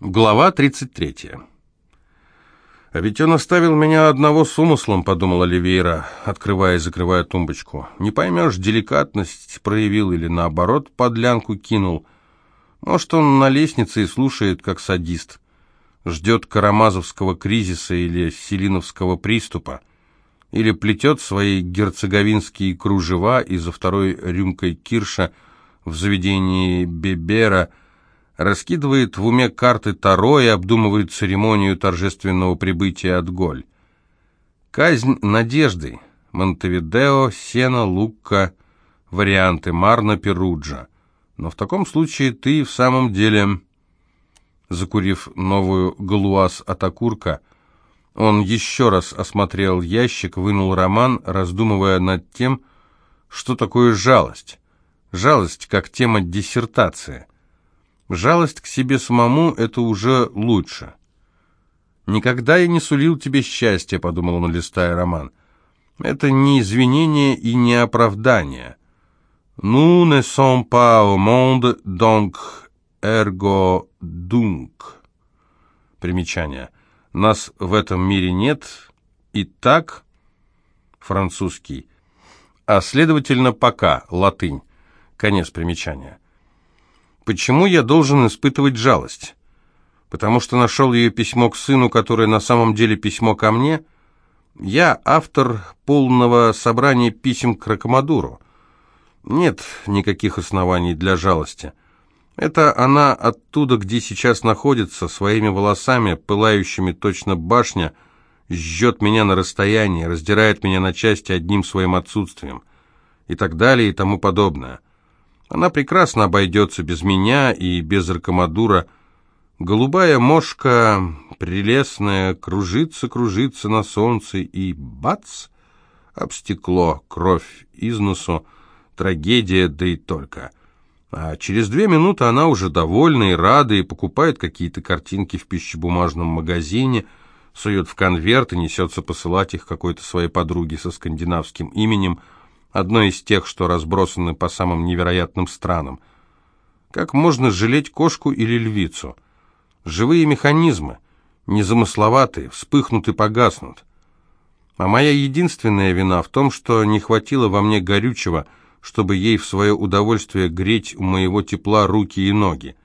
Глава 33. «А ведь он оставил меня одного с умыслом», — подумал Оливейра, открывая и закрывая тумбочку. «Не поймешь, деликатность проявил или, наоборот, подлянку кинул. Может, он на лестнице и слушает, как садист. Ждет карамазовского кризиса или селиновского приступа. Или плетет свои герцеговинские кружева и за второй рюмкой кирша в заведении Бебера — раскидывает в уме карты Таро и обдумывает церемонию торжественного прибытия от Голь. Казнь надежды. Монтевидео, Сена, Лукка, варианты Марна, Перуджа. Но в таком случае ты в самом деле... Закурив новую галуаз от окурка, он еще раз осмотрел ящик, вынул роман, раздумывая над тем, что такое жалость. Жалость как тема диссертации. Жалость к себе самому — это уже лучше. «Никогда я не сулил тебе счастья», — подумал он, листая роман. «Это не извинение и не оправдание. «Nous ne sommes pas au monde, donc ergo donc». Примечание. «Нас в этом мире нет, и так...» Французский. А следовательно, пока. Латынь. Конец примечания. Почему я должен испытывать жалость? Потому что нашел ее письмо к сыну, которое на самом деле письмо ко мне? Я автор полного собрания писем к Ракомадуру. Нет никаких оснований для жалости. Это она оттуда, где сейчас находится, своими волосами, пылающими точно башня, жжет меня на расстоянии, раздирает меня на части одним своим отсутствием. И так далее, и тому подобное. Она прекрасно обойдется без меня и без Аркамадура. Голубая мошка, прелестная, кружится, кружится на солнце, и бац! Об стекло, кровь из носу, трагедия, да и только. А через две минуты она уже довольна и рада, и покупает какие-то картинки в пищебумажном магазине, сует в конверт и несется посылать их какой-то своей подруге со скандинавским именем – одно из тех, что разбросаны по самым невероятным странам. Как можно жалеть кошку или львицу? Живые механизмы, незамысловатые, вспыхнут и погаснут. А моя единственная вина в том, что не хватило во мне горючего, чтобы ей в свое удовольствие греть у моего тепла руки и ноги.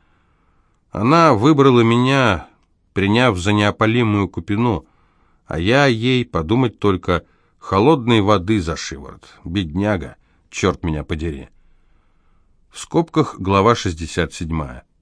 Она выбрала меня, приняв за неопалимую купину, а я ей, подумать только, — Холодной воды за шиворот. Бедняга, черт меня подери. В скобках глава 67.